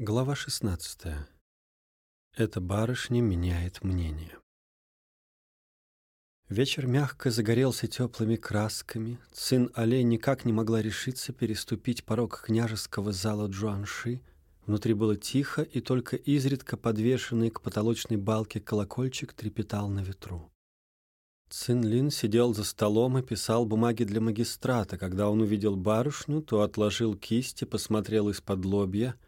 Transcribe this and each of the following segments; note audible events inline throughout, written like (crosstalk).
Глава 16. Эта барышня меняет мнение. Вечер мягко загорелся теплыми красками. Сын Але никак не могла решиться переступить порог княжеского зала Джуанши. Внутри было тихо, и только изредка подвешенный к потолочной балке колокольчик трепетал на ветру. Цин Лин сидел за столом и писал бумаги для магистрата. Когда он увидел барышню, то отложил кисть и посмотрел из-под лобья —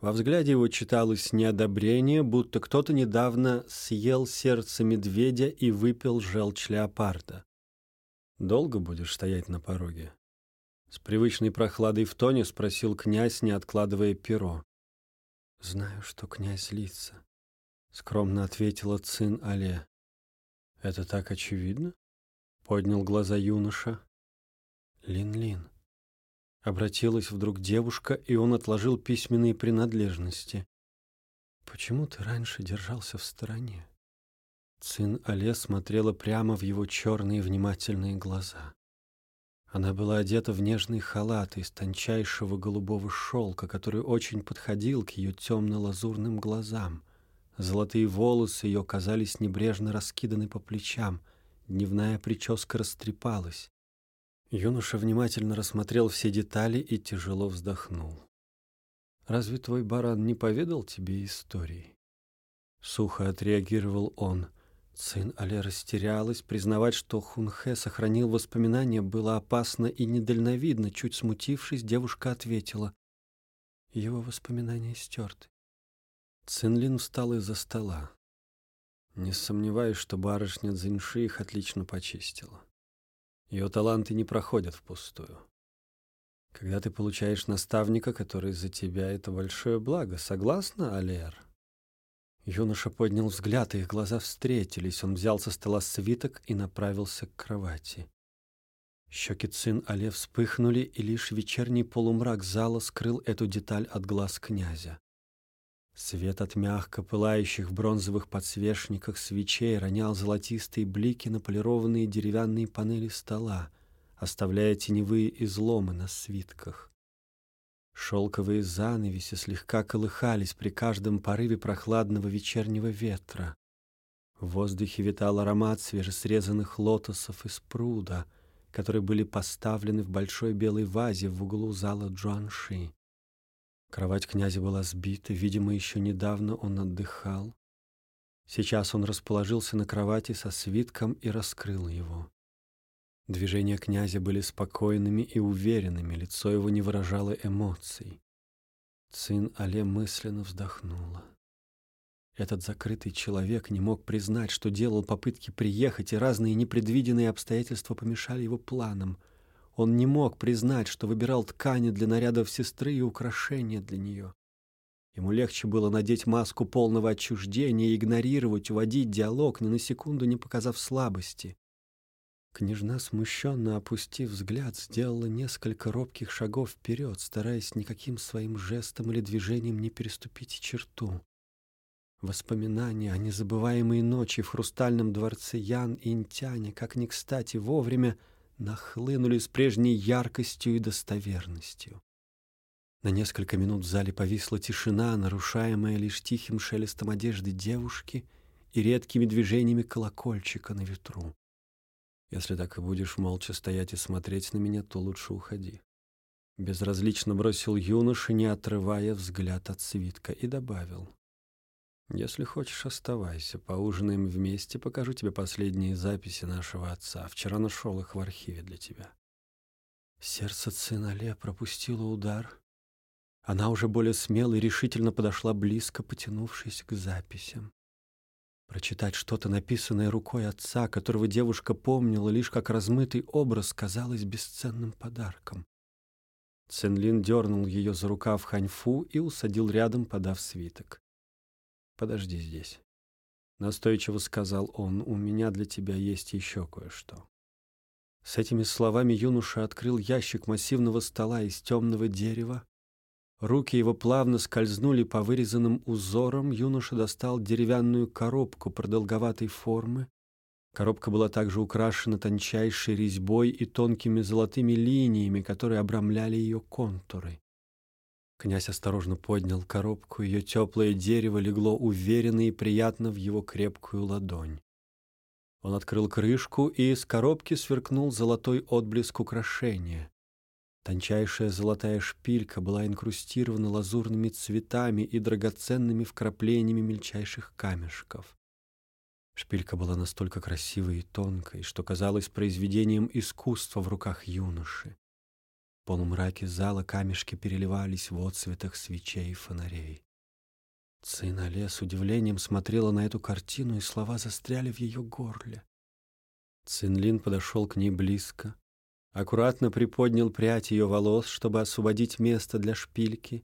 во взгляде его читалось неодобрение, будто кто-то недавно съел сердце медведя и выпил желчь леопарда. «Долго будешь стоять на пороге?» С привычной прохладой в тоне спросил князь, не откладывая перо. «Знаю, что князь злится», — скромно ответила Цин Але. «Это так очевидно?» — поднял глаза юноша. «Лин-Лин, Обратилась вдруг девушка, и он отложил письменные принадлежности. «Почему ты раньше держался в стороне?» Цин Але смотрела прямо в его черные внимательные глаза. Она была одета в нежный халат из тончайшего голубого шелка, который очень подходил к ее темно-лазурным глазам. Золотые волосы ее казались небрежно раскиданы по плечам, дневная прическа растрепалась. Юноша внимательно рассмотрел все детали и тяжело вздохнул. «Разве твой баран не поведал тебе истории?» Сухо отреагировал он. Сын Але растерялась. Признавать, что Хунхэ сохранил воспоминания, было опасно и недальновидно. Чуть смутившись, девушка ответила. Его воспоминания стерты. Цинлин встал из-за стола. Не сомневаюсь, что барышня Цзиньши их отлично почистила. Ее таланты не проходят впустую. Когда ты получаешь наставника, который за тебя, это большое благо. Согласна, Алер? Юноша поднял взгляд, и их глаза встретились. Он взял со стола свиток и направился к кровати. Щеки Цин Але вспыхнули, и лишь вечерний полумрак зала скрыл эту деталь от глаз князя. Свет от мягко пылающих бронзовых подсвечниках свечей ронял золотистые блики на полированные деревянные панели стола, оставляя теневые изломы на свитках. Шелковые занавеси слегка колыхались при каждом порыве прохладного вечернего ветра. В воздухе витал аромат свежесрезанных лотосов из пруда, которые были поставлены в большой белой вазе в углу зала Джуанши. Кровать князя была сбита, видимо, еще недавно он отдыхал. Сейчас он расположился на кровати со свитком и раскрыл его. Движения князя были спокойными и уверенными, лицо его не выражало эмоций. Цин Але мысленно вздохнула. Этот закрытый человек не мог признать, что делал попытки приехать, и разные непредвиденные обстоятельства помешали его планам. Он не мог признать, что выбирал ткани для нарядов сестры и украшения для нее. Ему легче было надеть маску полного отчуждения, игнорировать, уводить диалог, ни на секунду не показав слабости. Княжна, смущенно опустив взгляд, сделала несколько робких шагов вперед, стараясь никаким своим жестом или движением не переступить черту. Воспоминания о незабываемой ночи в хрустальном дворце Ян Интяне, как ни кстати, вовремя нахлынули с прежней яркостью и достоверностью. На несколько минут в зале повисла тишина, нарушаемая лишь тихим шелестом одежды девушки и редкими движениями колокольчика на ветру. Если так и будешь молча стоять и смотреть на меня, то лучше уходи. Безразлично бросил юноша, не отрывая взгляд от свитка, и добавил. Если хочешь, оставайся. Поужинаем вместе, покажу тебе последние записи нашего отца. Вчера нашел их в архиве для тебя. Сердце Цинале пропустило удар. Она уже более смело и решительно подошла близко, потянувшись к записям. Прочитать что-то, написанное рукой отца, которого девушка помнила лишь как размытый образ, казалось бесценным подарком. Цинлин дернул ее за рукав Ханьфу и усадил рядом, подав свиток. «Подожди здесь», — настойчиво сказал он, — «у меня для тебя есть еще кое-что». С этими словами юноша открыл ящик массивного стола из темного дерева. Руки его плавно скользнули по вырезанным узорам. Юноша достал деревянную коробку продолговатой формы. Коробка была также украшена тончайшей резьбой и тонкими золотыми линиями, которые обрамляли ее контуры. Князь осторожно поднял коробку, ее теплое дерево легло уверенно и приятно в его крепкую ладонь. Он открыл крышку, и из коробки сверкнул золотой отблеск украшения. Тончайшая золотая шпилька была инкрустирована лазурными цветами и драгоценными вкраплениями мельчайших камешков. Шпилька была настолько красивой и тонкой, что казалась произведением искусства в руках юноши. Полумраке зала камешки переливались в отцветах свечей и фонарей. Цина с удивлением смотрела на эту картину, и слова застряли в ее горле. Цинлин подошел к ней близко, аккуратно приподнял прядь ее волос, чтобы освободить место для шпильки.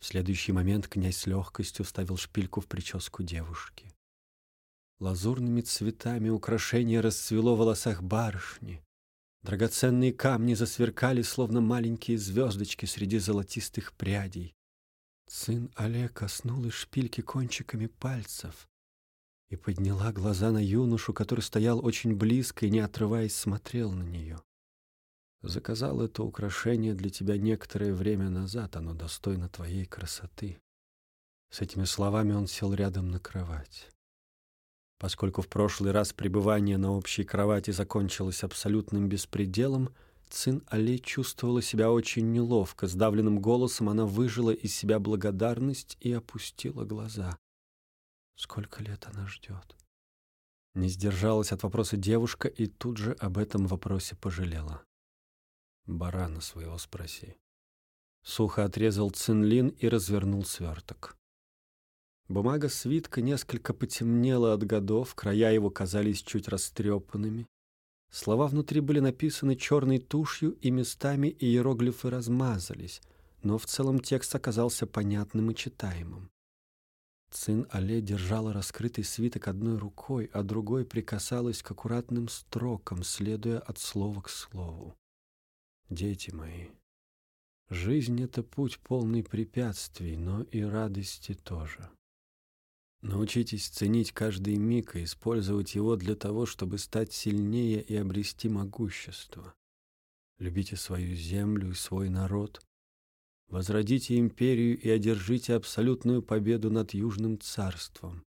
В следующий момент князь с легкостью вставил шпильку в прическу девушки. Лазурными цветами украшение расцвело в волосах барышни. Драгоценные камни засверкали, словно маленькие звездочки среди золотистых прядей. Сын Олег коснулась шпильки кончиками пальцев и подняла глаза на юношу, который стоял очень близко и, не отрываясь, смотрел на нее. Заказал это украшение для тебя некоторое время назад, оно достойно твоей красоты. С этими словами он сел рядом на кровать. Поскольку в прошлый раз пребывание на общей кровати закончилось абсолютным беспределом, Цин Али чувствовала себя очень неловко. Сдавленным голосом она выжила из себя благодарность и опустила глаза. Сколько лет она ждет? Не сдержалась от вопроса девушка и тут же об этом вопросе пожалела. Барана своего спроси. Сухо отрезал Цинлин и развернул сверток. Бумага свитка несколько потемнела от годов, края его казались чуть растрепанными. Слова внутри были написаны черной тушью, и местами иероглифы размазались, но в целом текст оказался понятным и читаемым. Цин Але держала раскрытый свиток одной рукой, а другой прикасалась к аккуратным строкам, следуя от слова к слову. Дети мои, жизнь — это путь полный препятствий, но и радости тоже. Научитесь ценить каждый миг и использовать его для того, чтобы стать сильнее и обрести могущество. Любите свою землю и свой народ. Возродите империю и одержите абсолютную победу над Южным царством.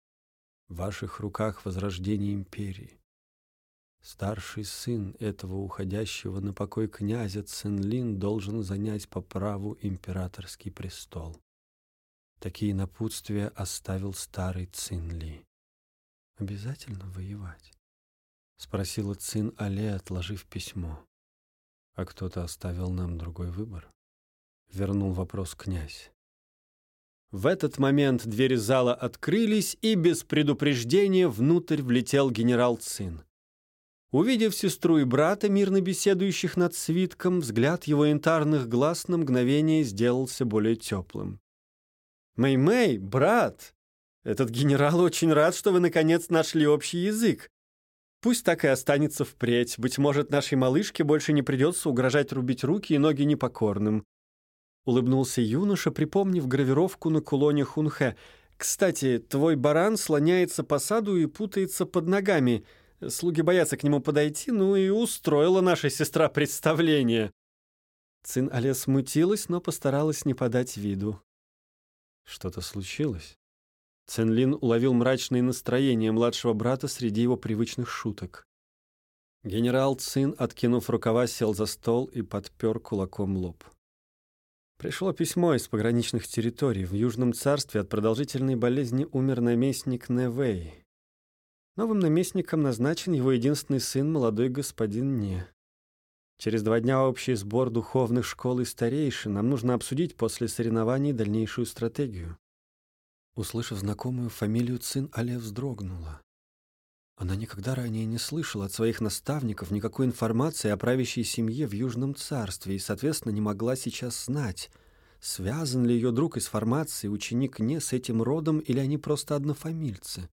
В ваших руках возрождение империи. Старший сын этого уходящего на покой князя Цинлин должен занять по праву императорский престол. Такие напутствия оставил старый Цинли. «Обязательно воевать?» — спросила Цин Але, отложив письмо. «А кто-то оставил нам другой выбор?» — вернул вопрос князь. В этот момент двери зала открылись, и без предупреждения внутрь влетел генерал Цин. Увидев сестру и брата, мирно беседующих над свитком, взгляд его янтарных глаз на мгновение сделался более теплым. «Мэй-Мэй, брат, этот генерал очень рад, что вы наконец нашли общий язык. Пусть так и останется впредь. Быть может, нашей малышке больше не придется угрожать рубить руки и ноги непокорным». Улыбнулся юноша, припомнив гравировку на кулоне Хунхэ. «Кстати, твой баран слоняется по саду и путается под ногами». Слуги боятся к нему подойти, ну и устроила наша сестра представление. Цин Але смутилась, но постаралась не подать виду. Что-то случилось? Цинлин уловил мрачное настроение младшего брата среди его привычных шуток. Генерал Цин, откинув рукава, сел за стол и подпер кулаком лоб. Пришло письмо из пограничных территорий. В Южном царстве от продолжительной болезни умер наместник Невей. Новым наместником назначен его единственный сын, молодой господин Не. Через два дня общий сбор духовных школ и старейшин. Нам нужно обсудить после соревнований дальнейшую стратегию. Услышав знакомую фамилию Цин, Аля вздрогнула. Она никогда ранее не слышала от своих наставников никакой информации о правящей семье в Южном царстве и, соответственно, не могла сейчас знать, связан ли ее друг из формации, ученик не с этим родом или они просто однофамильцы.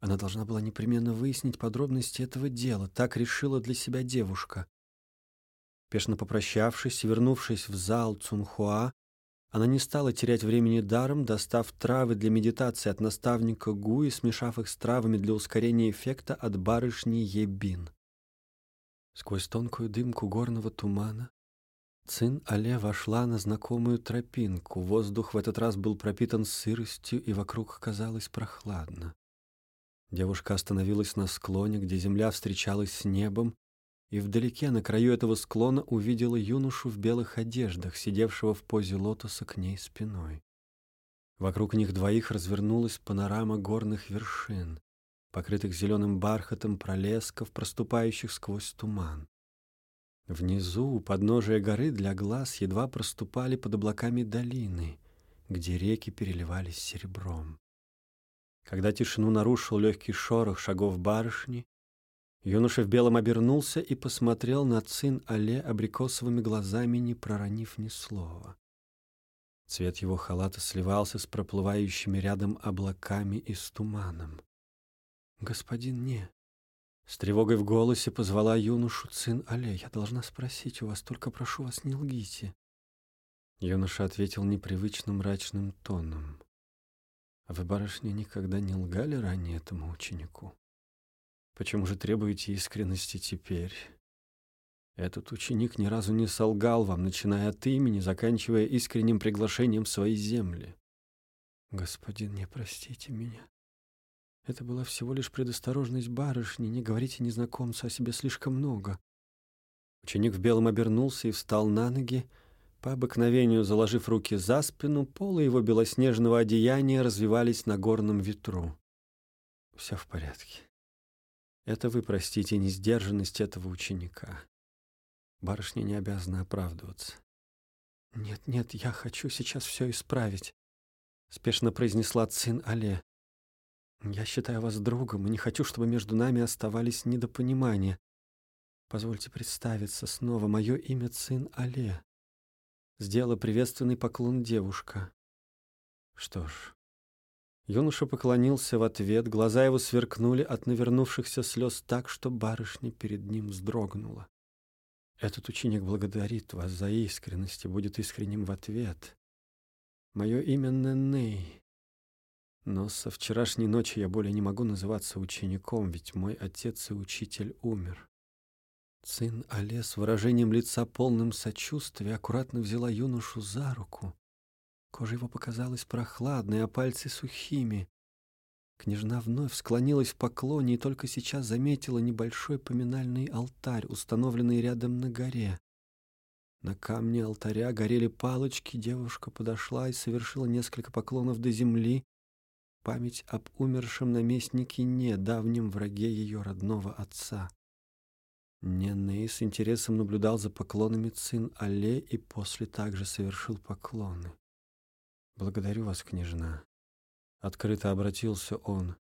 Она должна была непременно выяснить подробности этого дела, так решила для себя девушка. Пешно попрощавшись вернувшись в зал Цунхуа, она не стала терять времени даром, достав травы для медитации от наставника Гу и смешав их с травами для ускорения эффекта от барышни Ебин. Сквозь тонкую дымку горного тумана Цин Але вошла на знакомую тропинку. Воздух в этот раз был пропитан сыростью, и вокруг казалось прохладно. Девушка остановилась на склоне, где земля встречалась с небом, и вдалеке, на краю этого склона, увидела юношу в белых одеждах, сидевшего в позе лотоса к ней спиной. Вокруг них двоих развернулась панорама горных вершин, покрытых зеленым бархатом пролесков, проступающих сквозь туман. Внизу, у подножия горы, для глаз едва проступали под облаками долины, где реки переливались серебром. Когда тишину нарушил легкий шорох шагов барышни, юноша в белом обернулся и посмотрел на цин Але абрикосовыми глазами, не проронив ни слова. Цвет его халата сливался с проплывающими рядом облаками и с туманом. «Господин, не!» С тревогой в голосе позвала юношу Цин Але. «Я должна спросить у вас, только прошу вас, не лгите». Юноша ответил непривычным мрачным тоном. «А вы, барышня, никогда не лгали ранее этому ученику? Почему же требуете искренности теперь?» Этот ученик ни разу не солгал вам, начиная от имени, заканчивая искренним приглашением в свои земли. Господин, не простите меня. Это была всего лишь предосторожность барышни, не говорите незнакомцу о себе слишком много. Ученик в белом обернулся и встал на ноги, по обыкновению заложив руки за спину, полы его белоснежного одеяния развивались на горном ветру. Все в порядке. Это вы простите несдержанность этого ученика. Барышня не обязана оправдываться. «Нет, нет, я хочу сейчас все исправить», — спешно произнесла Цин Але. Я считаю вас другом и не хочу, чтобы между нами оставались недопонимания. Позвольте представиться снова. Мое имя Цин Але. Сделала приветственный поклон девушка. Что ж, юноша поклонился в ответ, глаза его сверкнули от навернувшихся слез так, что барышня перед ним вздрогнула. Этот ученик благодарит вас за искренность и будет искренним в ответ. Мое имя Неней. Но со вчерашней ночи я более не могу называться учеником, ведь мой отец и учитель умер. Сын Але с выражением лица полным сочувствия аккуратно взяла юношу за руку. Кожа его показалась прохладной, а пальцы сухими. Княжна вновь склонилась в поклоне и только сейчас заметила небольшой поминальный алтарь, установленный рядом на горе. На камне алтаря горели палочки, девушка подошла и совершила несколько поклонов до земли, память об умершем наместнике Не, давнем враге ее родного отца. Неней с интересом наблюдал за поклонами Цин Але и после также совершил поклоны. «Благодарю вас, княжна», — открыто обратился он,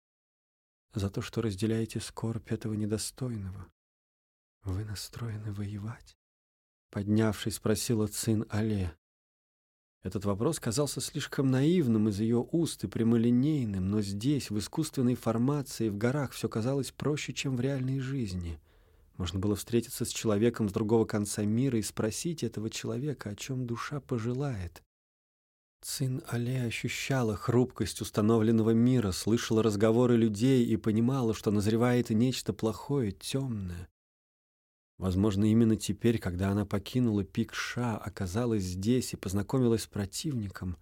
«за то, что разделяете скорбь этого недостойного. Вы настроены воевать?» Поднявшись, спросила Цин Але. Этот вопрос казался слишком наивным из ее уст и прямолинейным, но здесь, в искусственной формации, в горах, все казалось проще, чем в реальной жизни. Можно было встретиться с человеком с другого конца мира и спросить этого человека, о чем душа пожелает. Цин Але ощущала хрупкость установленного мира, слышала разговоры людей и понимала, что назревает нечто плохое, темное. Возможно, именно теперь, когда она покинула пик Ша, оказалась здесь и познакомилась с противником,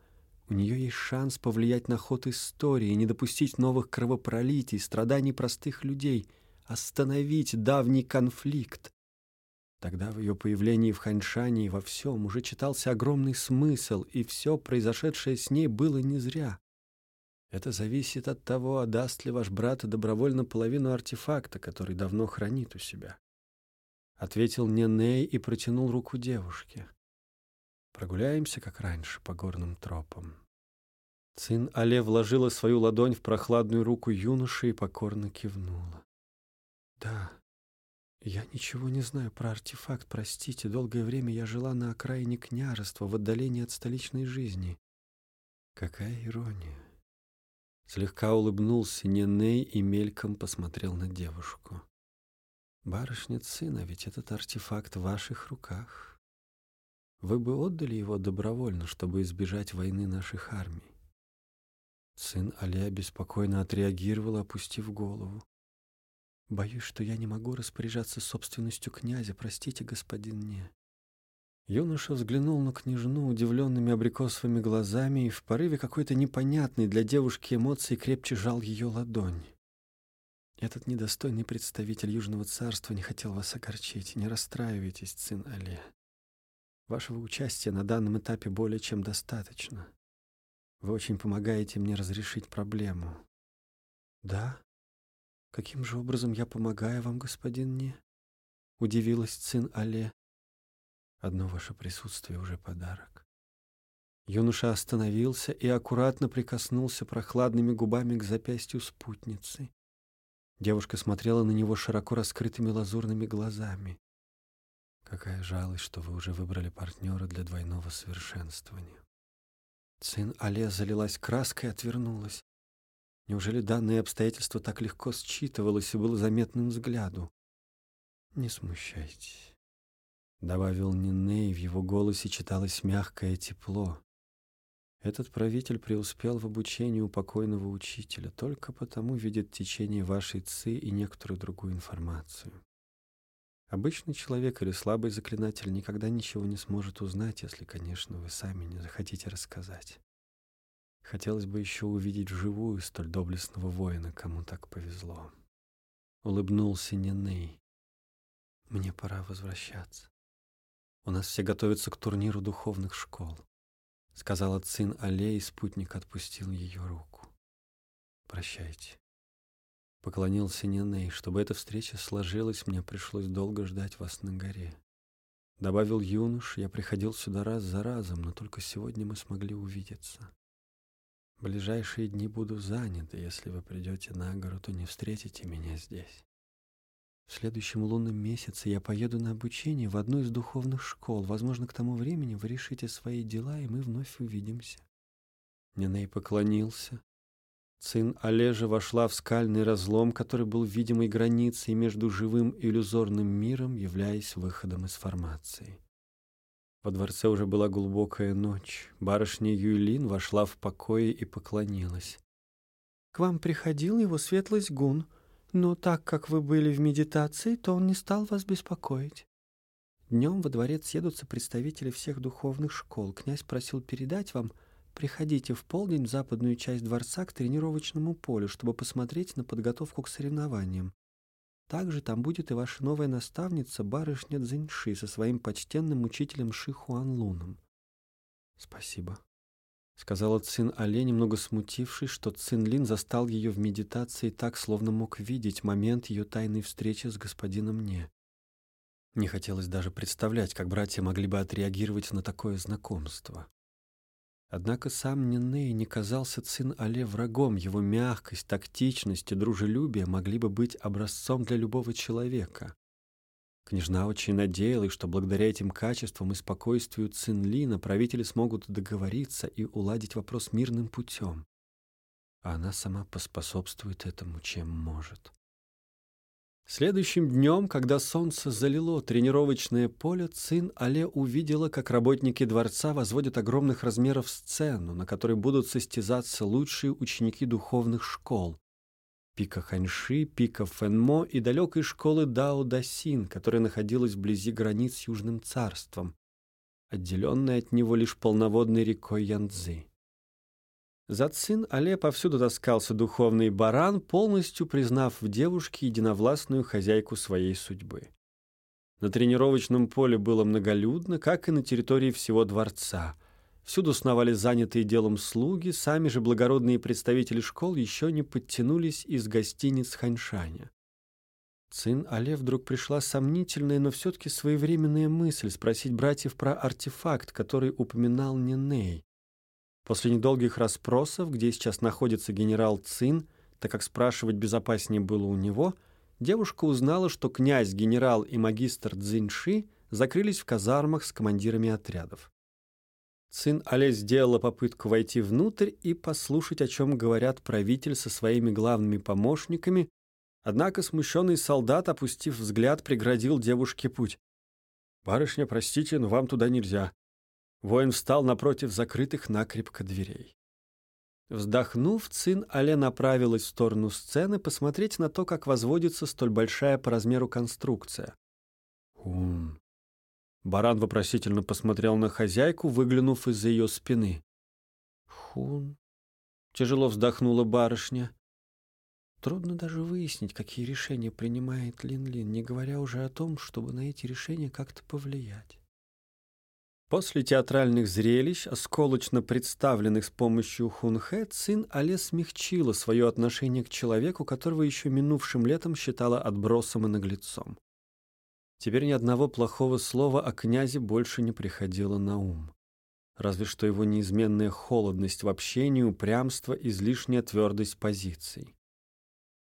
у нее есть шанс повлиять на ход истории, не допустить новых кровопролитий, страданий простых людей, остановить давний конфликт. Тогда в ее появлении в Ханьшане и во всем уже читался огромный смысл, и все произошедшее с ней было не зря. Это зависит от того, отдаст ли ваш брат добровольно половину артефакта, который давно хранит у себя. Ответил Неней и протянул руку девушке. Прогуляемся, как раньше, по горным тропам. Цин Але вложила свою ладонь в прохладную руку юноши и покорно кивнула. «Да, я ничего не знаю про артефакт, простите. Долгое время я жила на окраине княжества, в отдалении от столичной жизни. Какая ирония!» Слегка улыбнулся Неней и мельком посмотрел на девушку. Барышня сына, ведь этот артефакт в ваших руках. Вы бы отдали его добровольно, чтобы избежать войны наших армий. Сын Аля беспокойно отреагировал, опустив голову. Боюсь, что я не могу распоряжаться собственностью князя, простите, господин не. Юноша взглянул на княжну удивленными абрикосовыми глазами и в порыве какой-то непонятной для девушки эмоции крепче жал ее ладонь. Этот недостойный представитель Южного царства не хотел вас огорчить. Не расстраивайтесь, сын Але. Вашего участия на данном этапе более чем достаточно. Вы очень помогаете мне разрешить проблему. Да? Каким же образом я помогаю вам, господин Не? Удивилась сын Але. Одно ваше присутствие уже подарок. Юноша остановился и аккуратно прикоснулся прохладными губами к запястью спутницы. Девушка смотрела на него широко раскрытыми лазурными глазами. Какая жалость, что вы уже выбрали партнера для двойного совершенствования. Сын Але залилась краской и отвернулась. Неужели данное обстоятельство так легко считывалось и было заметным взгляду? Не смущайтесь. Добавил Ниней, в его голосе читалось мягкое тепло. Этот правитель преуспел в обучении у покойного учителя, только потому видит течение вашей ци и некоторую другую информацию. Обычный человек или слабый заклинатель никогда ничего не сможет узнать, если, конечно, вы сами не захотите рассказать. Хотелось бы еще увидеть вживую столь доблестного воина, кому так повезло. Улыбнулся Ниней. Мне пора возвращаться. У нас все готовятся к турниру духовных школ, сказала сын Алле, и спутник отпустил ее руку. Прощайте. Поклонился Ниней. Чтобы эта встреча сложилась, мне пришлось долго ждать вас на горе. Добавил юнош, я приходил сюда раз за разом, но только сегодня мы смогли увидеться. Ближайшие дни буду занят, и если вы придете на гору, то не встретите меня здесь. В следующем лунном месяце я поеду на обучение в одну из духовных школ. Возможно, к тому времени вы решите свои дела, и мы вновь увидимся. Ниней поклонился. Цин Олежа вошла в скальный разлом, который был видимой границей между живым и иллюзорным миром, являясь выходом из формации. Во дворце уже была глубокая ночь. Барышня Юйлин вошла в покои и поклонилась. «К вам приходил его светлость Гун», но так как вы были в медитации, то он не стал вас беспокоить. Днем во дворец едутся представители всех духовных школ. Князь просил передать вам, приходите в полдень в западную часть дворца к тренировочному полю, чтобы посмотреть на подготовку к соревнованиям. Также там будет и ваша новая наставница, барышня Цзиньши, со своим почтенным учителем Ши Хуан Луном. Спасибо сказала Цин Але, немного смутившись, что Цин Лин застал ее в медитации так, словно мог видеть момент ее тайной встречи с господином Не. Не хотелось даже представлять, как братья могли бы отреагировать на такое знакомство. Однако сам Ниней не казался Цин Але врагом, его мягкость, тактичность и дружелюбие могли бы быть образцом для любого человека. Княжна очень надеялась, что благодаря этим качествам и спокойствию Цинлина правители смогут договориться и уладить вопрос мирным путем. А она сама поспособствует этому, чем может. Следующим днем, когда солнце залило тренировочное поле, Цин Але увидела, как работники дворца возводят огромных размеров сцену, на которой будут состязаться лучшие ученики духовных школ, пика Ханьши, пика Фэнмо и далекой школы Дао Дасин, которая находилась вблизи границ с Южным царством, отделенной от него лишь полноводной рекой Янцзы. За Цин Але повсюду таскался духовный баран, полностью признав в девушке единовластную хозяйку своей судьбы. На тренировочном поле было многолюдно, как и на территории всего дворца — Всюду сновали занятые делом слуги, сами же благородные представители школ еще не подтянулись из гостиниц Ханьшаня. Цин Але вдруг пришла сомнительная, но все-таки своевременная мысль спросить братьев про артефакт, который упоминал Ниней. После недолгих расспросов, где сейчас находится генерал Цин, так как спрашивать безопаснее было у него, девушка узнала, что князь, генерал и магистр Цзиньши закрылись в казармах с командирами отрядов. Сын Але сделала попытку войти внутрь и послушать, о чем говорят правитель со своими главными помощниками, однако смущенный солдат, опустив взгляд, преградил девушке путь. «Барышня, простите, но вам туда нельзя». Воин встал напротив закрытых накрепко дверей. Вздохнув, Цин Але направилась в сторону сцены посмотреть на то, как возводится столь большая по размеру конструкция. «Ум, Баран вопросительно посмотрел на хозяйку, выглянув из-за ее спины. «Хун», — тяжело вздохнула барышня. Трудно даже выяснить, какие решения принимает Лин-Лин, не говоря уже о том, чтобы на эти решения как-то повлиять. После театральных зрелищ, осколочно представленных с помощью Хунхэ, Цин Але смягчила свое отношение к человеку, которого еще минувшим летом считала отбросом и наглецом. Теперь ни одного плохого слова о князе больше не приходило на ум. Разве что его неизменная холодность в общении, упрямство, излишняя твердость позиций.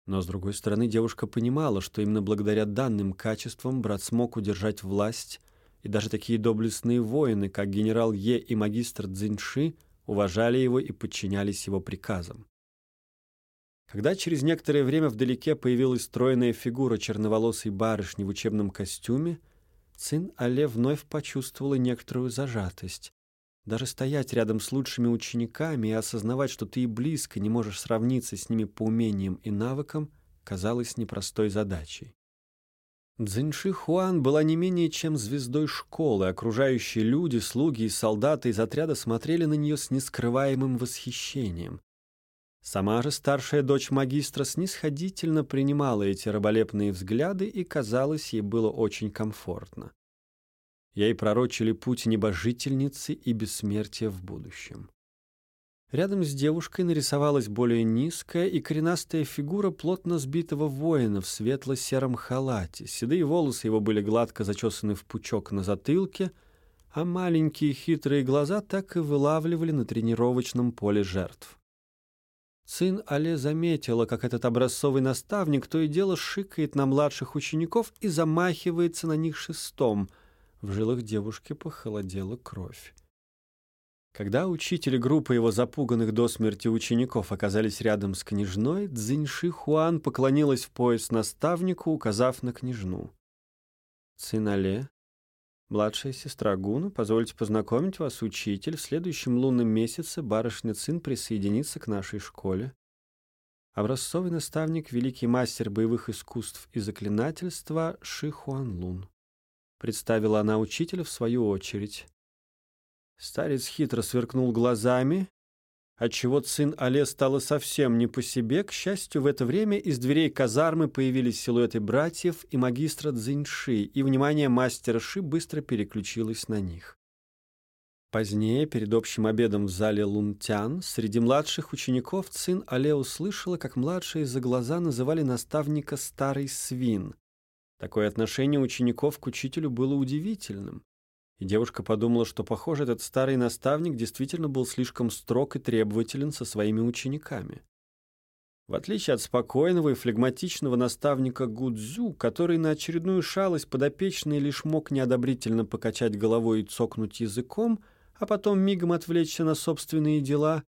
Но, с другой стороны, девушка понимала, что именно благодаря данным качествам брат смог удержать власть, и даже такие доблестные воины, как генерал Е и магистр Цзиньши, уважали его и подчинялись его приказам. Когда через некоторое время вдалеке появилась стройная фигура черноволосой барышни в учебном костюме, сын Але вновь почувствовала некоторую зажатость. Даже стоять рядом с лучшими учениками и осознавать, что ты и близко не можешь сравниться с ними по умениям и навыкам, казалось непростой задачей. Цзиньши Хуан была не менее чем звездой школы, окружающие люди, слуги и солдаты из отряда смотрели на нее с нескрываемым восхищением. Сама же старшая дочь магистра снисходительно принимала эти раболепные взгляды, и, казалось, ей было очень комфортно. Ей пророчили путь небожительницы и бессмертия в будущем. Рядом с девушкой нарисовалась более низкая и коренастая фигура плотно сбитого воина в светло-сером халате. Седые волосы его были гладко зачесаны в пучок на затылке, а маленькие хитрые глаза так и вылавливали на тренировочном поле жертв. Сын Але заметила, как этот образцовый наставник то и дело шикает на младших учеников и замахивается на них шестом. В жилах девушки похолодела кровь. Когда учитель и группа его запуганных до смерти учеников оказались рядом с княжной, Цзиньши Хуан поклонилась в пояс наставнику, указав на княжну. «Цинале, младшая сестра Гуна, позвольте познакомить вас, учитель. В следующем лунном месяце барышня Цин присоединится к нашей школе. Образцовый наставник, великий мастер боевых искусств и заклинательства Ши Хуан Лун». Представила она учителя в свою очередь. Старец хитро сверкнул глазами, отчего сын Але стало совсем не по себе. К счастью, в это время из дверей казармы появились силуэты братьев и магистра Цзиньши, и внимание мастера Ши быстро переключилось на них. Позднее, перед общим обедом в зале Лунтян, среди младших учеников Цин Але услышала, как младшие за глаза называли наставника «старый свин». Такое отношение учеников к учителю было удивительным. И девушка подумала, что, похоже, этот старый наставник действительно был слишком строг и требователен со своими учениками. В отличие от спокойного и флегматичного наставника Гудзю, который на очередную шалость подопечный лишь мог неодобрительно покачать головой и цокнуть языком, а потом мигом отвлечься на собственные дела,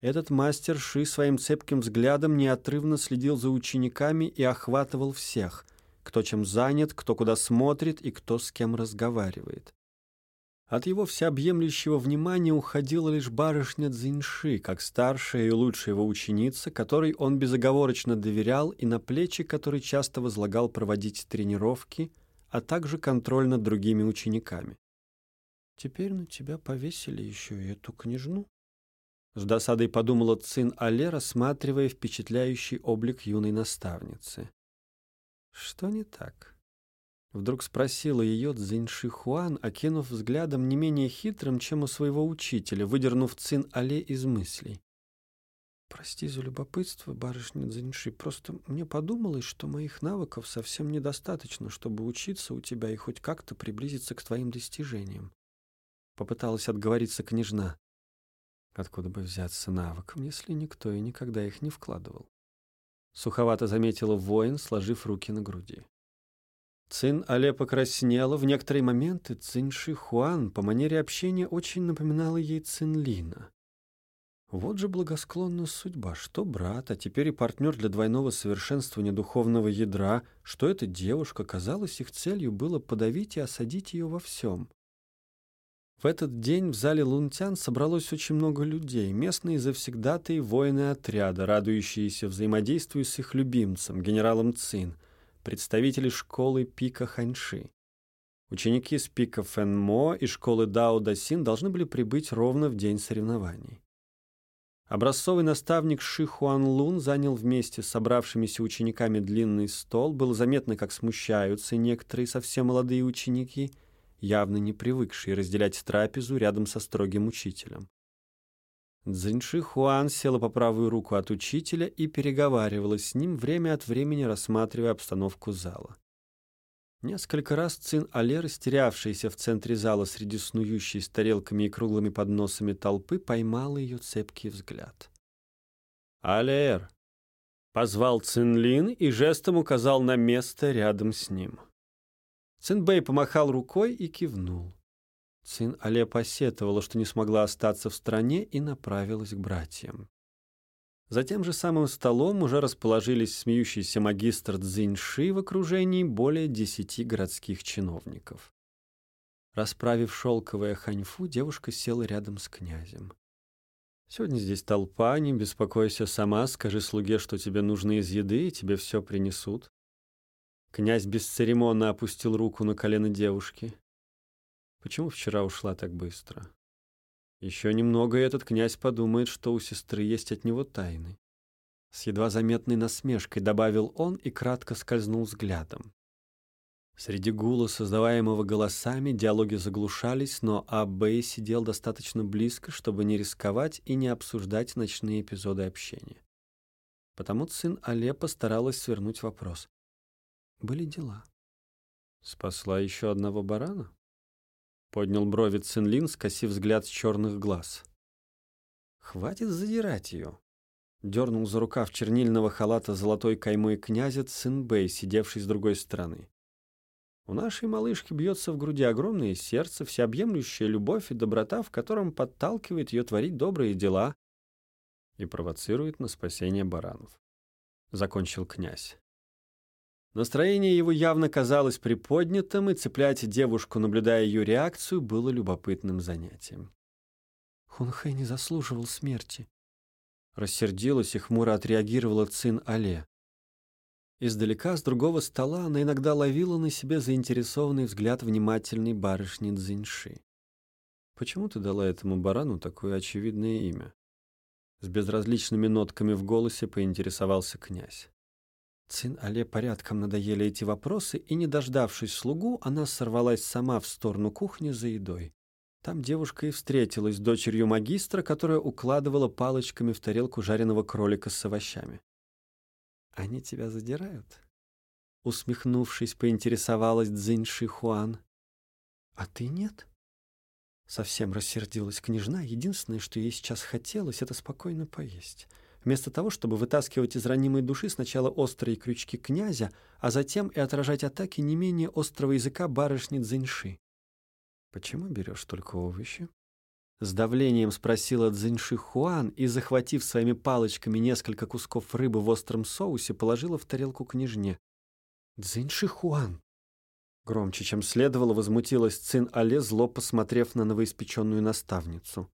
этот мастер Ши своим цепким взглядом неотрывно следил за учениками и охватывал всех, кто чем занят, кто куда смотрит и кто с кем разговаривает. От его всеобъемлющего внимания уходила лишь барышня Цзиньши, как старшая и лучшая его ученица, которой он безоговорочно доверял и на плечи которой часто возлагал проводить тренировки, а также контроль над другими учениками. «Теперь на тебя повесили еще и эту княжну?» С досадой подумала Цин Але, рассматривая впечатляющий облик юной наставницы. «Что не так?» Вдруг спросила ее Цзиньши Хуан, окинув взглядом не менее хитрым, чем у своего учителя, выдернув Цин Але из мыслей. «Прости за любопытство, барышня Цзиньши, просто мне подумалось, что моих навыков совсем недостаточно, чтобы учиться у тебя и хоть как-то приблизиться к твоим достижениям». Попыталась отговориться княжна. Откуда бы взяться навыкам, если никто и никогда их не вкладывал? Суховато заметила воин, сложив руки на груди. Цин Але покраснела. В некоторые моменты Цин Ши Хуан по манере общения очень напоминала ей Цин Лина. Вот же благосклонна судьба, что брат, а теперь и партнер для двойного совершенствования духовного ядра, что эта девушка, казалось, их целью было подавить и осадить ее во всем. В этот день в зале Лунтян собралось очень много людей, местные завсегдатые воины отряда, радующиеся взаимодействию с их любимцем, генералом Цин — представители школы Пика Ханьши. Ученики с пика Фэнмо и школы Дао Дасин должны были прибыть ровно в день соревнований. Образцовый наставник Ши Хуан Лун занял вместе с собравшимися учениками длинный стол. Было заметно, как смущаются некоторые совсем молодые ученики, явно не привыкшие разделять трапезу рядом со строгим учителем. Цзиньши Хуан села по правую руку от учителя и переговаривала с ним, время от времени рассматривая обстановку зала. Несколько раз Цин Але, растерявшийся в центре зала среди снующей с тарелками и круглыми подносами толпы, поймал ее цепкий взгляд. «Алер!» — позвал Цин Лин и жестом указал на место рядом с ним. Цин Бэй помахал рукой и кивнул. Цин Але посетовала, что не смогла остаться в стране и направилась к братьям. За тем же самым столом уже расположились смеющийся магистр Цзиньши в окружении более десяти городских чиновников. Расправив шелковое ханьфу, девушка села рядом с князем. «Сегодня здесь толпа, не беспокойся сама, скажи слуге, что тебе нужно из еды, и тебе все принесут». Князь бесцеремонно опустил руку на колено девушки. «Почему вчера ушла так быстро?» Еще немного, и этот князь подумает, что у сестры есть от него тайны. С едва заметной насмешкой добавил он и кратко скользнул взглядом. Среди гула, создаваемого голосами, диалоги заглушались, но Абэй сидел достаточно близко, чтобы не рисковать и не обсуждать ночные эпизоды общения. Потому сын Але постаралась свернуть вопрос. Были дела. Спасла еще одного барана? Поднял брови Цинлин, скосив взгляд с черных глаз. «Хватит задирать ее!» Дернул за рукав чернильного халата золотой каймой князя Цинбэй, сидевший с другой стороны. У нашей малышки бьется в груди огромное сердце, всеобъемлющая любовь и доброта, в котором подталкивает ее творить добрые дела и провоцирует на спасение баранов. Закончил князь. Настроение его явно казалось приподнятым, и цеплять девушку, наблюдая ее реакцию, было любопытным занятием. Хунхэ не заслуживал смерти. Рассердилась и хмуро отреагировала Цин Але. Издалека, с другого стола, она иногда ловила на себе заинтересованный взгляд внимательной барышни Цзиньши. «Почему ты дала этому барану такое очевидное имя?» С безразличными нотками в голосе поинтересовался князь. Цин Але порядком надоели эти вопросы, и, не дождавшись слугу, она сорвалась сама в сторону кухни за едой. Там девушка и встретилась с дочерью магистра, которая укладывала палочками в тарелку жареного кролика с овощами. «Они тебя задирают?» Усмехнувшись, поинтересовалась Цзиньши Хуан. «А ты нет?» Совсем рассердилась княжна. Единственное, что ей сейчас хотелось, это спокойно поесть. Вместо того, чтобы вытаскивать из ранимой души сначала острые крючки князя, а затем и отражать атаки не менее острого языка барышни Цзиньши. «Почему берешь только овощи?» С давлением спросила Цзиньши Хуан и, захватив своими палочками несколько кусков рыбы в остром соусе, положила в тарелку княжне. «Цзиньши Хуан!» Громче, чем следовало, возмутилась Цин Але, зло посмотрев на новоиспеченную наставницу.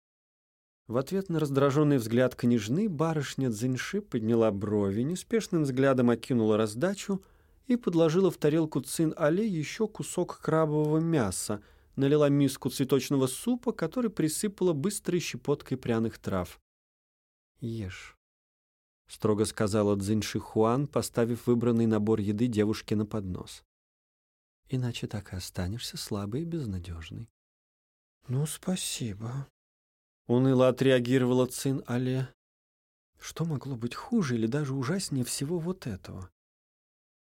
В ответ на раздраженный взгляд княжны барышня Цзиньши подняла брови, неспешным взглядом окинула раздачу и подложила в тарелку Цин Але еще кусок крабового мяса, налила миску цветочного супа, который присыпала быстрой щепоткой пряных трав. «Ешь», — строго сказала Цзиньши Хуан, поставив выбранный набор еды девушке на поднос. «Иначе так и останешься слабой и безнадежной». «Ну, спасибо», Уныло отреагировала Цин Але. Что могло быть хуже или даже ужаснее всего вот этого?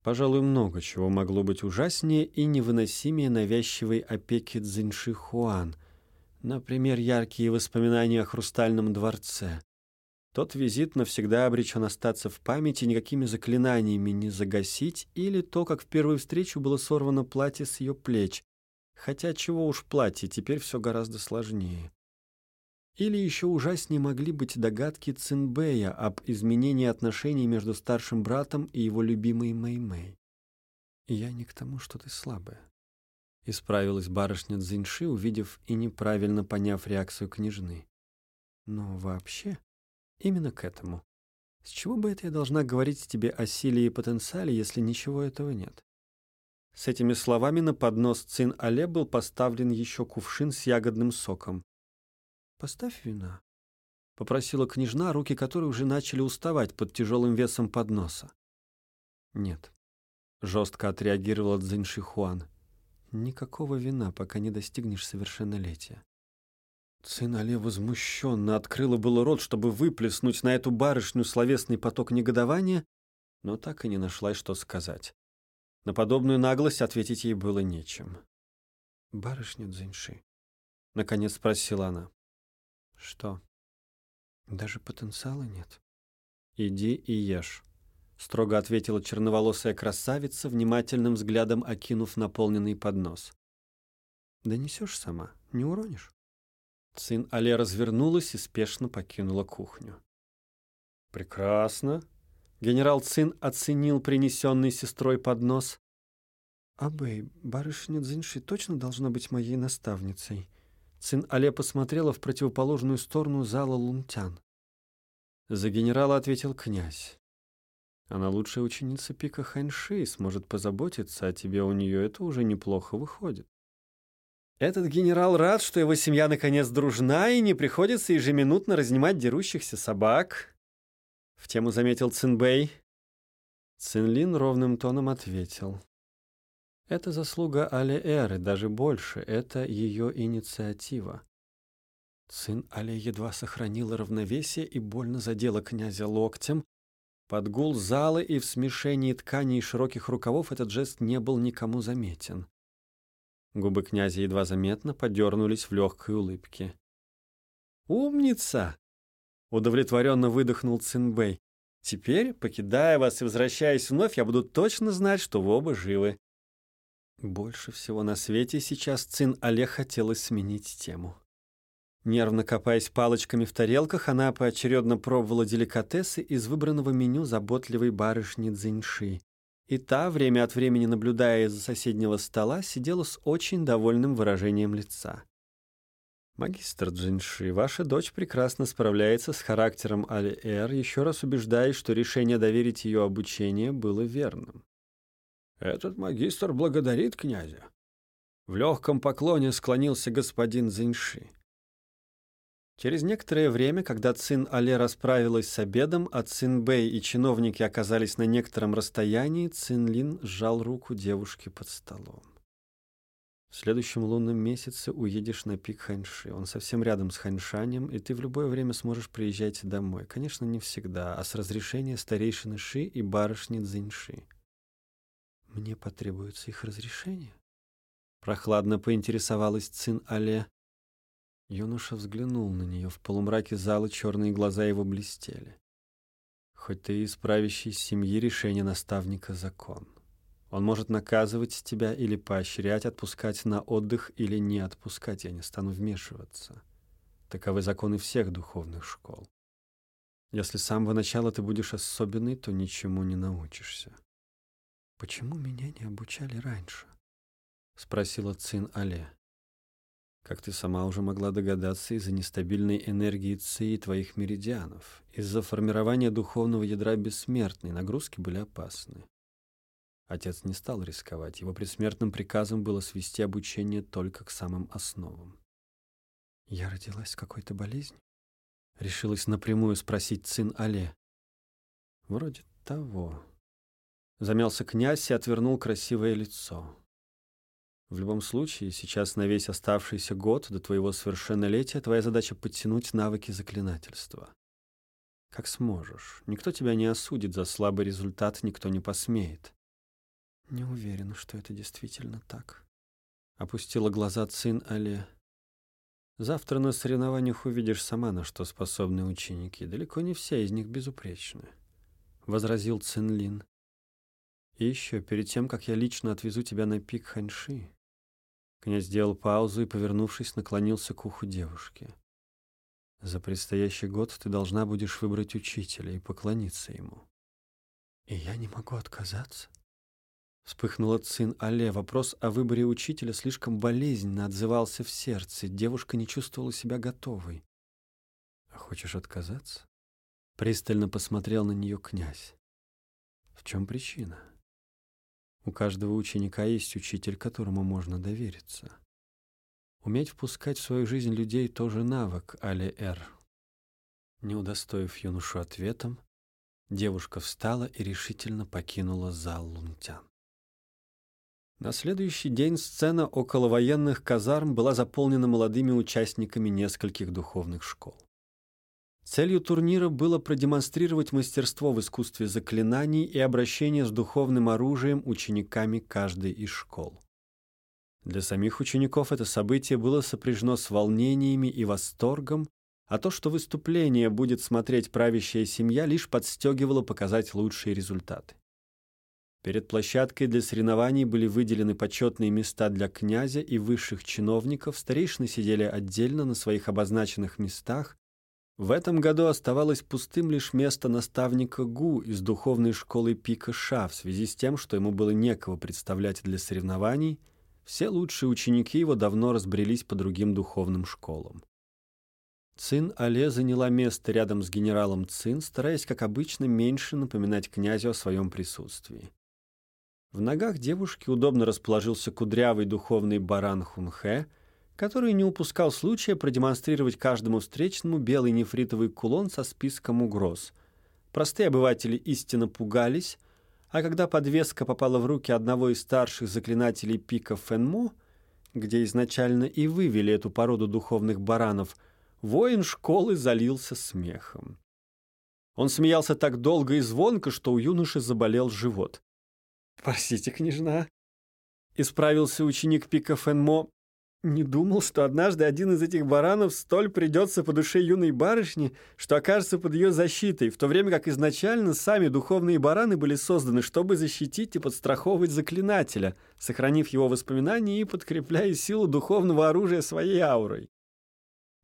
Пожалуй, много чего могло быть ужаснее и невыносимее навязчивой опеки Цзиньши Хуан. Например, яркие воспоминания о Хрустальном дворце. Тот визит навсегда обречен остаться в памяти, никакими заклинаниями не загасить, или то, как в первую встречу было сорвано платье с ее плеч. Хотя чего уж платье, теперь все гораздо сложнее. Или еще ужаснее могли быть догадки Цинбэя об изменении отношений между старшим братом и его любимой Мэй-Мэй. «Я не к тому, что ты слабая», — исправилась барышня Цзиньши, увидев и неправильно поняв реакцию княжны. «Но вообще, именно к этому. С чего бы это я должна говорить тебе о силе и потенциале, если ничего этого нет? С этими словами на поднос Цин Але был поставлен еще кувшин с ягодным соком. «Поставь вина», — попросила княжна, руки которой уже начали уставать под тяжелым весом подноса. «Нет», — жестко отреагировала Цзиньши Хуан. «Никакого вина, пока не достигнешь совершеннолетия». Цин Але возмущенно открыла было рот, чтобы выплеснуть на эту барышню словесный поток негодования, но так и не нашла, что сказать. На подобную наглость ответить ей было нечем. «Барышня Цзиньши», — наконец спросила она. «Что? Даже потенциала нет?» «Иди и ешь», — строго ответила черноволосая красавица, внимательным взглядом окинув наполненный поднос. «Донесешь сама, не уронишь?» Цин Але развернулась и спешно покинула кухню. «Прекрасно», Генерал Цин оценил принесенный сестрой поднос. «Абэй, барышня Цзиньши точно должна быть моей наставницей?» Цин Але посмотрела в противоположную сторону зала лунтян. За генерала ответил князь. «Она лучшая ученица Пика Ханьши и сможет позаботиться о тебе, у нее это уже неплохо выходит». Этот генерал рад, что его семья наконец дружна и не приходится ежеминутно разнимать дерущихся собак, в тему заметил Цинбэй. Цинлин ровным тоном ответил. Это заслуга Али Эры, даже больше, это ее инициатива. Цин Али едва сохранила равновесие и больно задела князя локтем. Под гул зала и в смешении тканей и широких рукавов этот жест не был никому заметен. Губы князя едва заметно подернулись в легкой улыбке. «Умница!» Удовлетворенно выдохнул Цинбэй. Теперь, покидая вас и возвращаясь вновь, я буду точно знать, что вы оба живы. Больше всего на свете сейчас Цин Але хотелось сменить тему. Нервно копаясь палочками в тарелках, она поочередно пробовала деликатесы из выбранного меню заботливой барышни Цзиньши. И та, время от времени наблюдая из-за соседнего стола, сидела с очень довольным выражением лица. Магистр Джинши, ваша дочь прекрасно справляется с характером Али-Эр, еще раз убеждаясь, что решение доверить ее обучение было верным. Этот магистр благодарит князя. В легком поклоне склонился господин Зинши. Через некоторое время, когда Цин Але расправилась с обедом, а Цин Бэй и чиновники оказались на некотором расстоянии, Цин Лин сжал руку девушки под столом. В следующем лунном месяце уедешь на пик Ханьши. Он совсем рядом с Ханьшанем, и ты в любое время сможешь приезжать домой. Конечно, не всегда, а с разрешения старейшины Ши и барышни Цзиньши. Мне потребуется их разрешение? Прохладно поинтересовалась Цин Але. Юноша взглянул на нее. В полумраке зала черные глаза его блестели. Хоть ты из правящей семьи решение наставника закон. Он может наказывать тебя или поощрять, отпускать на отдых или не отпускать. Я не стану вмешиваться. Таковы законы всех духовных школ. Если с самого начала ты будешь особенный, то ничему не научишься. «Почему меня не обучали раньше?» — спросила Цин Але. «Как ты сама уже могла догадаться, из-за нестабильной энергии Ци и твоих меридианов, из-за формирования духовного ядра бессмертной, нагрузки были опасны. Отец не стал рисковать. Его предсмертным приказом было свести обучение только к самым основам. «Я родилась с какой-то болезнью?» Решилась напрямую спросить сын Але. «Вроде того». Замялся князь и отвернул красивое лицо. В любом случае, сейчас на весь оставшийся год до твоего совершеннолетия твоя задача подтянуть навыки заклинательства. Как сможешь. Никто тебя не осудит за слабый результат, никто не посмеет. Не уверена, что это действительно так. Опустила глаза Цин Але. Завтра на соревнованиях увидишь сама, на что способны ученики. Далеко не все из них безупречны. Возразил Цин Лин. И еще, перед тем, как я лично отвезу тебя на пик Ханьши. Князь сделал паузу и, повернувшись, наклонился к уху девушки. За предстоящий год ты должна будешь выбрать учителя и поклониться ему. И я не могу отказаться. Вспыхнула Цин Але. Вопрос о выборе учителя слишком болезненно отзывался в сердце. Девушка не чувствовала себя готовой. «А хочешь отказаться?» Пристально посмотрел на нее князь. «В чем причина?» У каждого ученика есть учитель, которому можно довериться. Уметь впускать в свою жизнь людей тоже навык, Али Эр. Не удостоив юношу ответом, девушка встала и решительно покинула зал лунтян. На следующий день сцена около военных казарм была заполнена молодыми участниками нескольких духовных школ. Целью турнира было продемонстрировать мастерство в искусстве заклинаний и обращения с духовным оружием учениками каждой из школ. Для самих учеников это событие было сопряжено с волнениями и восторгом, а то, что выступление будет смотреть правящая семья, лишь подстегивало показать лучшие результаты. Перед площадкой для соревнований были выделены почетные места для князя и высших чиновников, старейшины сидели отдельно на своих обозначенных местах, в этом году оставалось пустым лишь место наставника Гу из духовной школы Пика Ша в связи с тем, что ему было некого представлять для соревнований, все лучшие ученики его давно разбрелись по другим духовным школам. Цин Але заняла место рядом с генералом Цин, стараясь, как обычно, меньше напоминать князю о своем присутствии. В ногах девушки удобно расположился кудрявый духовный баран Хунхэ — который не упускал случая продемонстрировать каждому встречному белый нефритовый кулон со списком угроз. Простые обыватели истинно пугались, а когда подвеска попала в руки одного из старших заклинателей пика Фенмо, где изначально и вывели эту породу духовных баранов, воин школы залился смехом. Он смеялся так долго и звонко, что у юноши заболел живот. «Простите, княжна», — исправился ученик пика Фенмо, не думал, что однажды один из этих баранов столь придется по душе юной барышни, что окажется под ее защитой, в то время как изначально сами духовные бараны были созданы, чтобы защитить и подстраховывать заклинателя, сохранив его воспоминания и подкрепляя силу духовного оружия своей аурой.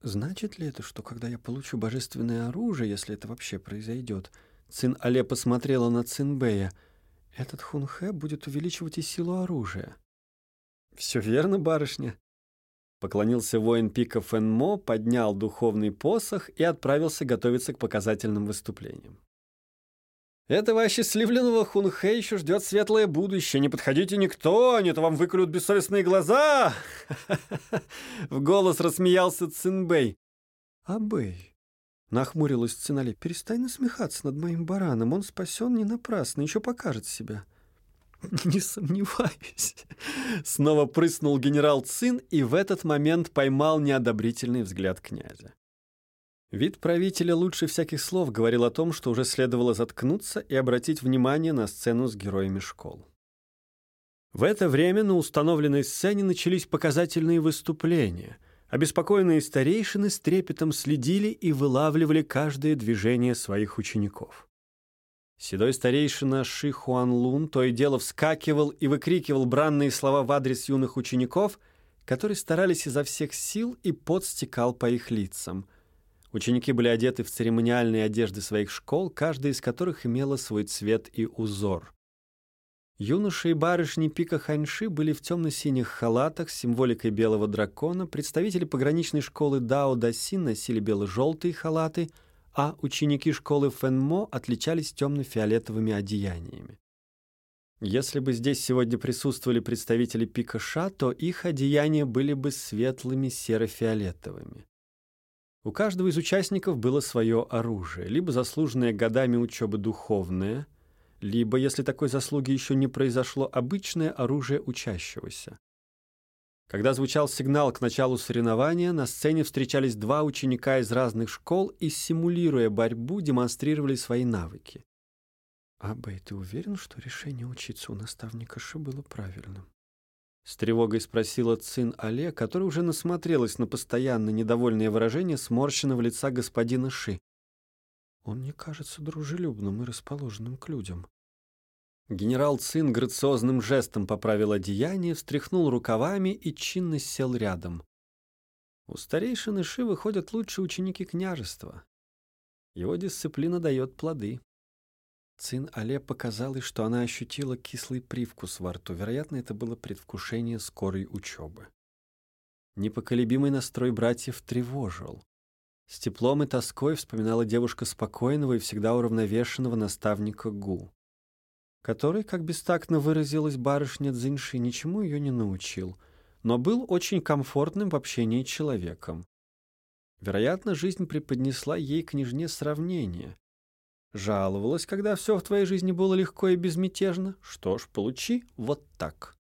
Значит ли это, что когда я получу божественное оружие, если это вообще произойдет, Цин Але посмотрела на Цинбэя, этот хунхэ будет увеличивать и силу оружия? «Все верно, барышня», Поклонился воин пика Фенмо, поднял духовный посох и отправился готовиться к показательным выступлениям. «Этого осчастливленного Хунхэ еще ждет светлое будущее. Не подходите никто, не то вам выколют бессовестные глаза!» (laughs) В голос рассмеялся Цинбэй. «Абэй!» — нахмурилась Цинали. «Перестань насмехаться над моим бараном. Он спасен не напрасно, еще покажет себя». (laughs) «Не сомневаюсь». Снова прыснул генерал Цин и в этот момент поймал неодобрительный взгляд князя. Вид правителя лучше всяких слов говорил о том, что уже следовало заткнуться и обратить внимание на сцену с героями школ. В это время на установленной сцене начались показательные выступления. Обеспокоенные старейшины с трепетом следили и вылавливали каждое движение своих учеников. Седой старейшина Ши Хуан Лун то и дело вскакивал и выкрикивал бранные слова в адрес юных учеников, которые старались изо всех сил, и пот стекал по их лицам. Ученики были одеты в церемониальные одежды своих школ, каждая из которых имела свой цвет и узор. Юноши и барышни пика Ханьши были в темно-синих халатах с символикой белого дракона, представители пограничной школы Дао Дасин носили бело-желтые халаты — а ученики школы Фенмо отличались темно-фиолетовыми одеяниями. Если бы здесь сегодня присутствовали представители пика Ша, то их одеяния были бы светлыми серо-фиолетовыми. У каждого из участников было свое оружие, либо заслуженное годами учебы духовное, либо, если такой заслуги еще не произошло, обычное оружие учащегося. Когда звучал сигнал к началу соревнования, на сцене встречались два ученика из разных школ и, симулируя борьбу, демонстрировали свои навыки. «Абэй, ты уверен, что решение учиться у наставника Ши было правильным?» С тревогой спросила Цин Але, которая уже насмотрелась на постоянно недовольное выражение сморщенного лица господина Ши. «Он не кажется дружелюбным и расположенным к людям». Генерал Цин грациозным жестом поправил одеяние, встряхнул рукавами и чинно сел рядом. У старейшины Ши выходят лучшие ученики княжества. Его дисциплина дает плоды. Цин Але показалось, что она ощутила кислый привкус во рту. Вероятно, это было предвкушение скорой учебы. Непоколебимый настрой братьев тревожил. С теплом и тоской вспоминала девушка спокойного и всегда уравновешенного наставника Гу. Который, как бестактно выразилась барышня Цзиньши, ничему ее не научил, но был очень комфортным в общении человеком. Вероятно, жизнь преподнесла ей княжне сравнение. Жаловалась, когда все в твоей жизни было легко и безмятежно. Что ж, получи вот так.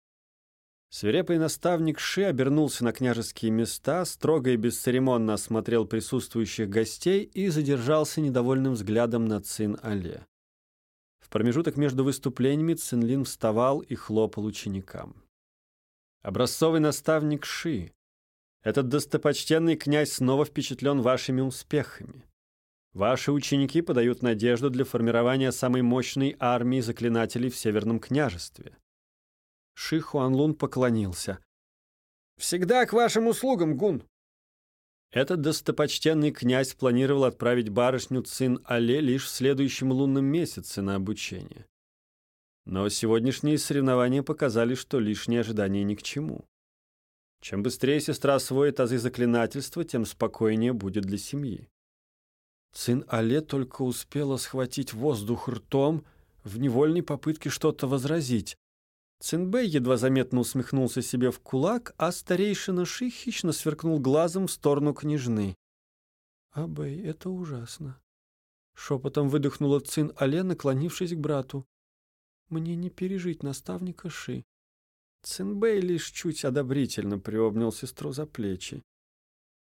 Свирепый наставник Ши обернулся на княжеские места, строго и бесцеремонно осмотрел присутствующих гостей и задержался недовольным взглядом на Цин Але. Промежуток между выступлениями Цинлин вставал и хлопал ученикам. Образцовый наставник Ши, этот достопочтенный князь снова впечатлен вашими успехами. Ваши ученики подают надежду для формирования самой мощной армии заклинателей в Северном княжестве. Ши Хуанлун поклонился. «Всегда к вашим услугам, Гун!» Этот достопочтенный князь планировал отправить барышню Цин Але лишь в следующем лунном месяце на обучение. Но сегодняшние соревнования показали, что лишние ожидания ни к чему. Чем быстрее сестра освоит азы заклинательства, тем спокойнее будет для семьи. Цин Але только успела схватить воздух ртом в невольной попытке что-то возразить. Цинбэй едва заметно усмехнулся себе в кулак, а старейшина Ши хищно сверкнул глазом в сторону княжны. «Абэй, это ужасно!» Шепотом выдохнула Цин Але, наклонившись к брату. «Мне не пережить наставника Ши». Цинбэй лишь чуть одобрительно приобнял сестру за плечи.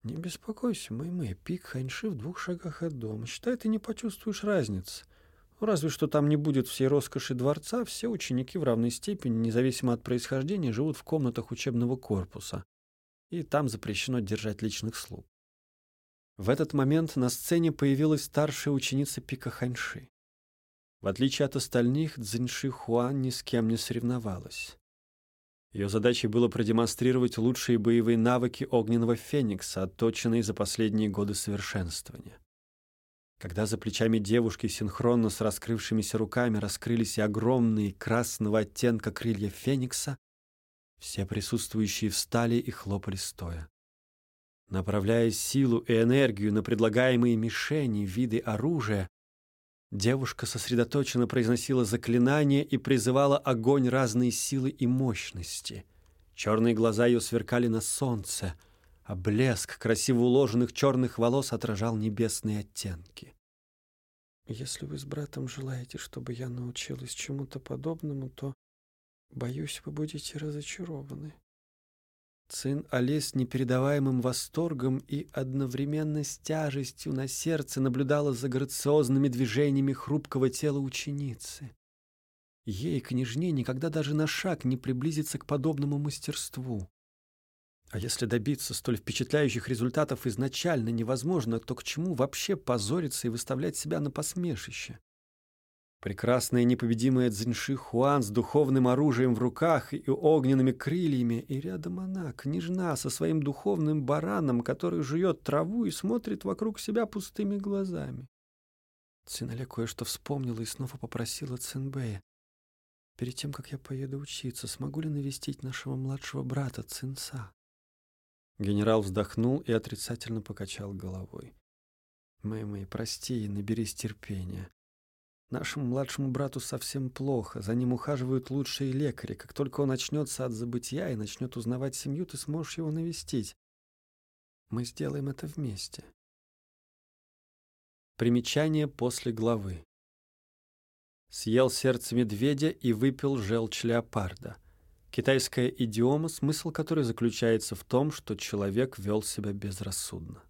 «Не беспокойся, Мэй-Мэй, пик Ханьши в двух шагах от дома. Считай, ты не почувствуешь разницы. Ну, разве что там не будет всей роскоши дворца, все ученики в равной степени, независимо от происхождения, живут в комнатах учебного корпуса. И там запрещено держать личных слуг. В этот момент на сцене появилась старшая ученица Пика Ханьши. В отличие от остальных, Цзиньши Хуан ни с кем не соревновалась. Ее задачей было продемонстрировать лучшие боевые навыки огненного феникса, отточенные за последние годы совершенствования. Когда за плечами девушки синхронно с раскрывшимися руками раскрылись и огромные красного оттенка крылья феникса, все присутствующие встали и хлопали стоя. Направляя силу и энергию на предлагаемые мишени, виды оружия, девушка сосредоточенно произносила заклинания и призывала огонь разной силы и мощности. Черные глаза ее сверкали на солнце — а блеск красиво уложенных черных волос отражал небесные оттенки. «Если вы с братом желаете, чтобы я научилась чему-то подобному, то, боюсь, вы будете разочарованы». Цин Али с непередаваемым восторгом и одновременно с тяжестью на сердце наблюдала за грациозными движениями хрупкого тела ученицы. Ей, княжне, никогда даже на шаг не приблизиться к подобному мастерству. А если добиться столь впечатляющих результатов изначально невозможно, то к чему вообще позориться и выставлять себя на посмешище? Прекрасная непобедимая Цзиньши Хуан с духовным оружием в руках и огненными крыльями, и рядом она, княжна, со своим духовным бараном, который жует траву и смотрит вокруг себя пустыми глазами. Цинале кое-что вспомнила и снова попросила Цинбэя. «Перед тем, как я поеду учиться, смогу ли навестить нашего младшего брата Цинца?» Генерал вздохнул и отрицательно покачал головой. «Мэй-Мэй, прости и наберись терпения. Нашему младшему брату совсем плохо, за ним ухаживают лучшие лекари. Как только он очнется от забытия и начнет узнавать семью, ты сможешь его навестить. Мы сделаем это вместе». Примечание после главы. Съел сердце медведя и выпил желчь леопарда. Китайская идиома, смысл которой заключается в том, что человек вел себя безрассудно.